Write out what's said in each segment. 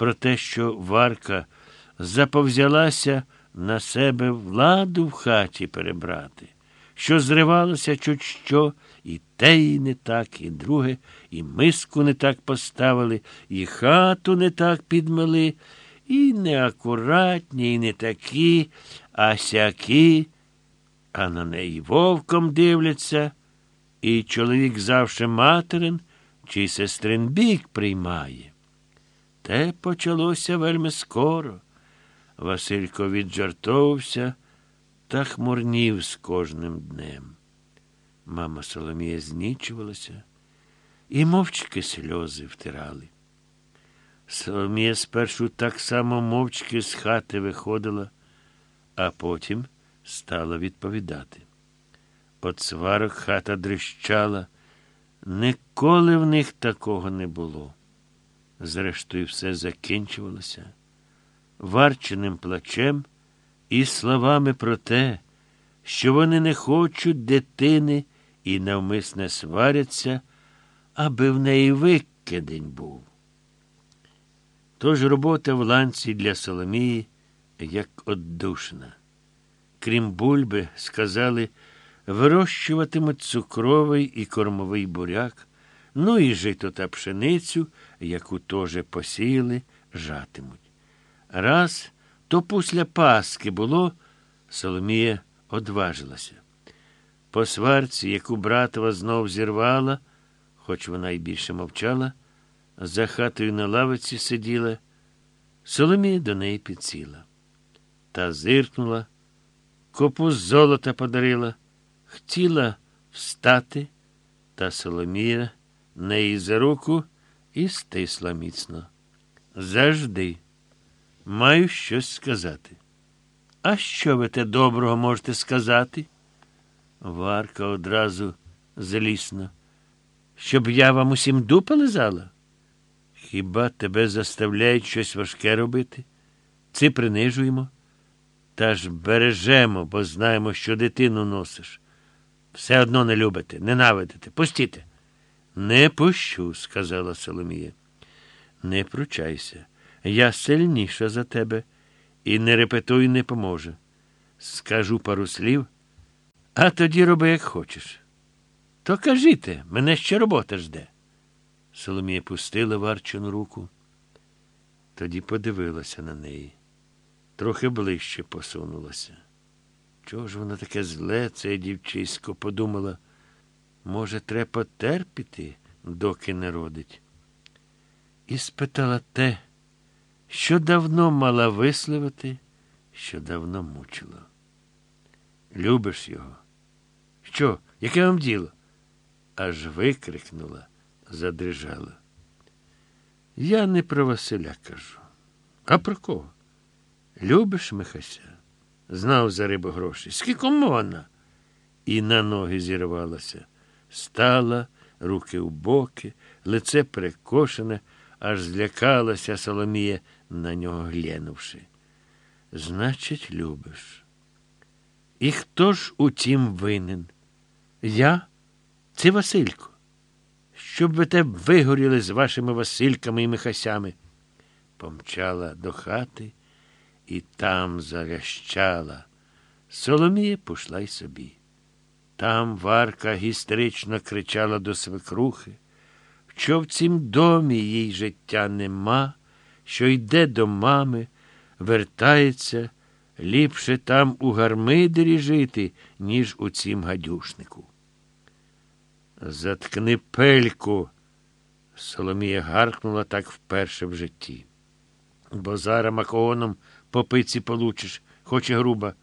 про те, що Варка заповзялася на себе владу в хаті перебрати, що зривалося чуть що, і те і не так, і друге, і миску не так поставили, і хату не так підмели, і неакуратні, і не такі, а сякі, а на неї вовком дивляться, і чоловік завше материн чи сестрин бік приймає. Те почалося вельми скоро. Василько віджартовувався та хмурнів з кожним днем. Мама Соломія знічувалася і мовчки сльози втирали. Соломія спершу так само мовчки з хати виходила, а потім стала відповідати. От сварок хата дрищала, ніколи в них такого не було. Зрештою, все закінчувалося варченим плачем і словами про те, що вони не хочуть дитини і навмисне сваряться, аби в неї викидень був. Тож робота в ланці для Соломії як оддушна. Крім бульби, сказали, вирощуватимуть цукровий і кормовий буряк, ну і жито та пшеницю, яку теж посіяли, жатимуть. Раз то після Паски було, Соломія одважилася. По сварці, яку братова знов зірвала, хоч вона й більше мовчала, за хатою на лавиці сиділа, Соломія до неї підсіла. Та зиркнула, копу золота подарила, хотіла встати, та Соломія неї за руку і стисла міцно. Завжди. Маю щось сказати. А що ви те доброго можете сказати? Варка одразу злісно. Щоб я вам усім дупа лизала? Хіба тебе заставляють щось важке робити? Ці принижуємо. Та ж бережемо, бо знаємо, що дитину носиш. Все одно не любите, ненавидите. Пустіте. Не пущу, сказала Соломія. Не пручайся. Я сильніша за тебе, і не репетуй не поможе. Скажу пару слів, а тоді роби, як хочеш. То кажіте, мене ще робота жде. Соломія пустила Варчину руку, тоді подивилася на неї, трохи ближче посунулася. Чого ж воно таке зле, це дівчисько, подумала, може, треба потерпіти, доки не родить. І спитала те що давно мала висловити, що давно мучило. Любиш його? Що, яке вам діло? Аж викрикнула, задрижала. Я не про Василя кажу. А про кого? Любиш Михася? Знав за рибу гроші. Скільки вона? І на ноги зірвалася. Стала, руки в боки, лице перекошене, аж злякалася Соломія на нього глянувши. Значить, любиш. І хто ж у тім винен? Я? Це Василько. Щоб ви те вигоріли з вашими Васильками і Михасями. Помчала до хати і там залящала. Соломія пішла й собі. Там Варка гістерично кричала до свекрухи, що в цім домі їй життя нема що йде до мами, вертається, ліпше там у гармидері жити, ніж у цім гадюшнику. Заткни пельку. Соломія гаркнула так вперше в житті. Бо зараз макогоном по пиці получиш, хоч і груба.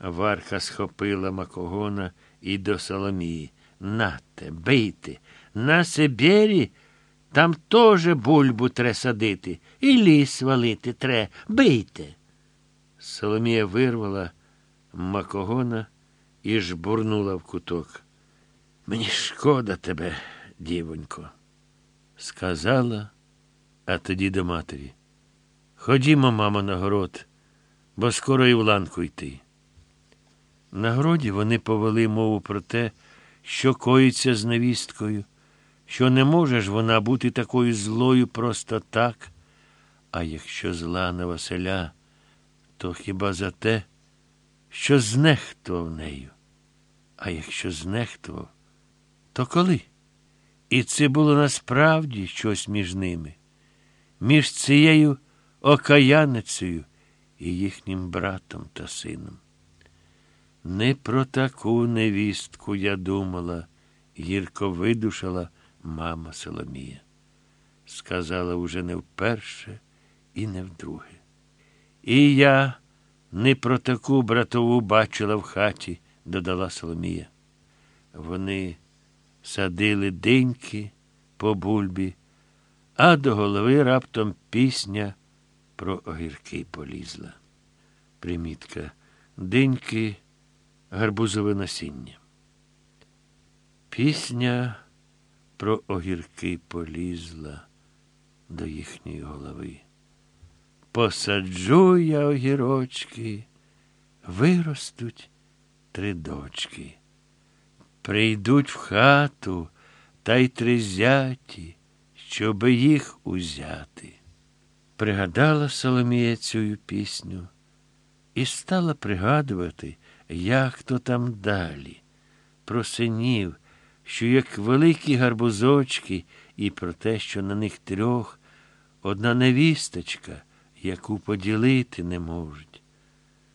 Варка схопила макогона і до Соломії. Нате, бийте, на Сибірі там теж бульбу тре садити, і ліс валити тре. Бийте. Соломія вирвала макогона і жбурнула в куток. Мені шкода тебе, дівонько, сказала, а тоді до матері. Ходімо, мамо, на город, бо скоро і в ланку йти. На городі вони повели мову про те, що коїться з невісткою що не може ж вона бути такою злою просто так, А якщо зла на Василя, то хіба за те, що знехтував нею? А якщо знехтував, то коли? І це було насправді щось між ними, між цією окаяницею і їхнім братом та сином. Не про таку невістку я думала, гірко видушила мама Соломія. Сказала уже не вперше і не вдруге. І я не про таку братову бачила в хаті, додала Соломія. Вони садили диньки по бульбі, а до голови раптом пісня про огірки полізла. Примітка диньки гарбузове насіння. Пісня про огірки полізла до їхньої голови. Посаджу я огірочки, виростуть три дочки. Прийдуть в хату та й тризяті, щоби їх узяти. Пригадала Соломія цю пісню і стала пригадувати, як то там далі, про синів, що як великі гарбузочки, і про те, що на них трьох одна невісточка, яку поділити не можуть.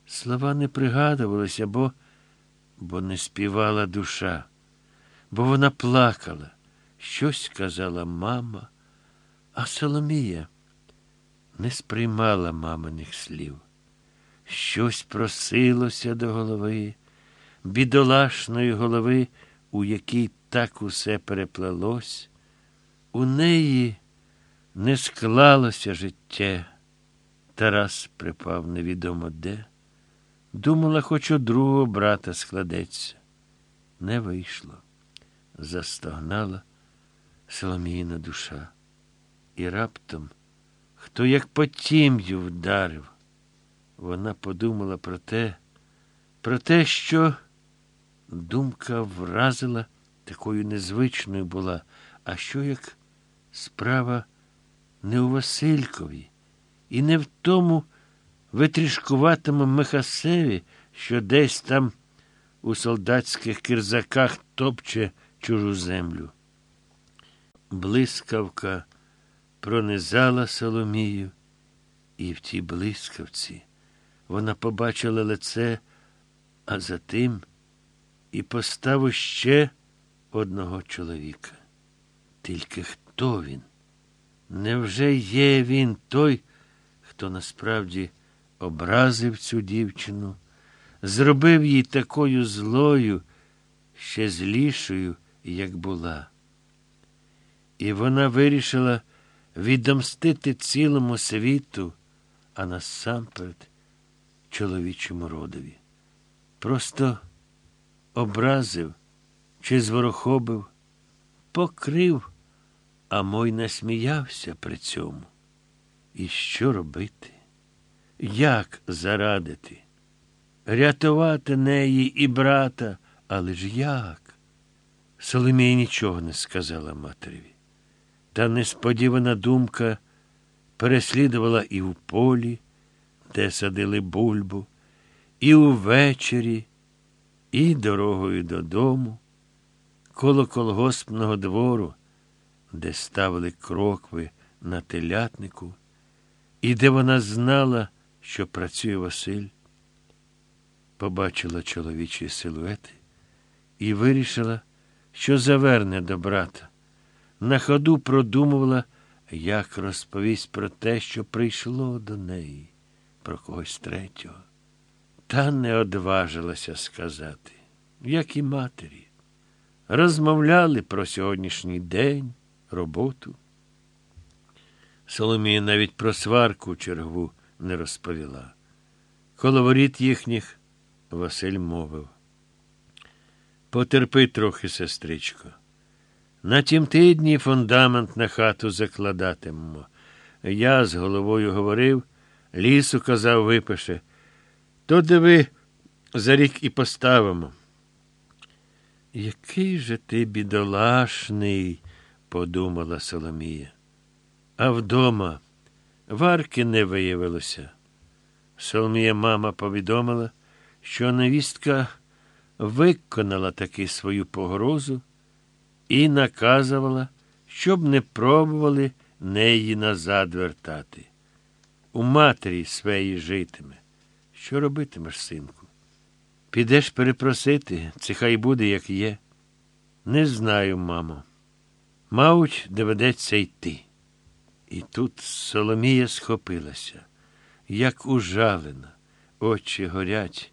Слова не пригадувалися, бо, бо не співала душа, бо вона плакала, щось казала мама, а Соломія не сприймала маминих слів. Щось просилося до голови, бідолашної голови, у якій так усе переплелось. У неї не склалося життя. Тарас припав невідомо де. Думала, хоч у другого брата складеться. Не вийшло. Застогнала Соломіїна душа. І раптом, хто як по тім'ю вдарив, вона подумала про те, про те, що думка вразила такою незвичною була, а що як справа не у Василькові і не в тому витрішкуватому Михасеві, що десь там у солдатських кирзаках топче чужу землю. Блискавка пронизала Соломію, і в тій блискавці вона побачила лице, а за тим і поставу ще одного чоловіка. Тільки хто він? Невже є він той, хто насправді образив цю дівчину, зробив їй такою злою, ще злішою, як була? І вона вирішила відомстити цілому світу, а насамперед чоловічому родові. Просто образив чи зворохобив, покрив, а мой насміявся при цьому. І що робити? Як зарадити? Рятувати неї і брата, але ж як? Соломія нічого не сказала матері. Та несподівана думка переслідувала і в полі, де садили бульбу, і увечері, і дорогою додому, коло колгоспного двору, де ставили крокви на телятнику, і де вона знала, що працює Василь, побачила чоловічі силуети і вирішила, що заверне до брата. На ходу продумувала, як розповість про те, що прийшло до неї, про когось третього. Та не одважилася сказати, як і матері. Розмовляли про сьогоднішній день, роботу. Соломія навіть про сварку чергову не розповіла. Коло воріт їхніх Василь мовив. Потерпи трохи, сестричко. На тім тидні фундамент на хату закладатимемо. Я з головою говорив, лісу казав, випише. То диви, за рік і поставимо. Який же ти бідолашний, подумала Соломія. А вдома Варки не виявилося. Соломія мама повідомила, що невістка виконала таки свою погрозу і наказувала, щоб не пробували неї назад вертати. У матері своїй житиме. Що робитимеш, синку? Підеш перепросити, це хай буде, як є. Не знаю, мамо. Мабуть, доведеться йти. І тут Соломія схопилася, як ужалена, очі горять.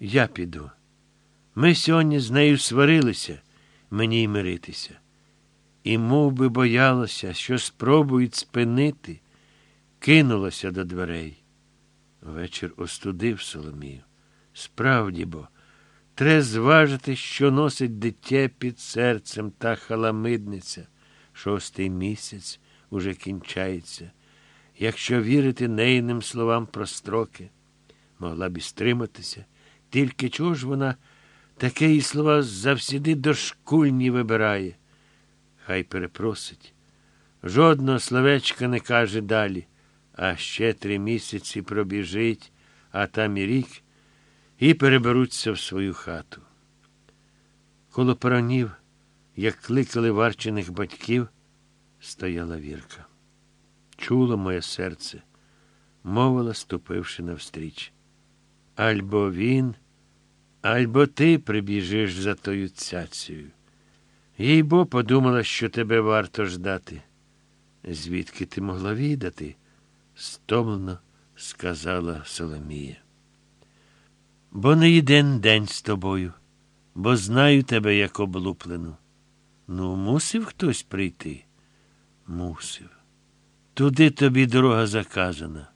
Я піду. Ми сьогодні з нею сварилися, мені й миритися. І мов би боялася, що спробують спинити, кинулася до дверей. Вечір остудив Соломію. Справді бо, треба зважити, що носить дитя під серцем та халамидниця. Шостий місяць уже кінчається. Якщо вірити нейним словам про строки, могла б і стриматися, тільки чого ж вона таке її слова завсіди дошкульні вибирає. Хай перепросить. Жодного словечка не каже далі, а ще три місяці пробіжить, а там і рік, і переберуться в свою хату. Коло паранів, як кликали варчених батьків, стояла вірка. Чуло моє серце, мовила, ступивши навстріч. Альбо він, альбо ти прибіжиш за тою цяцею. Їй бо подумала, що тебе варто ждати. Звідки ти могла відати? Стомлено сказала Соломія. Бо не єдин день з тобою, бо знаю тебе як облуплену. Ну, мусив хтось прийти? Мусив. Туди тобі дорога заказана.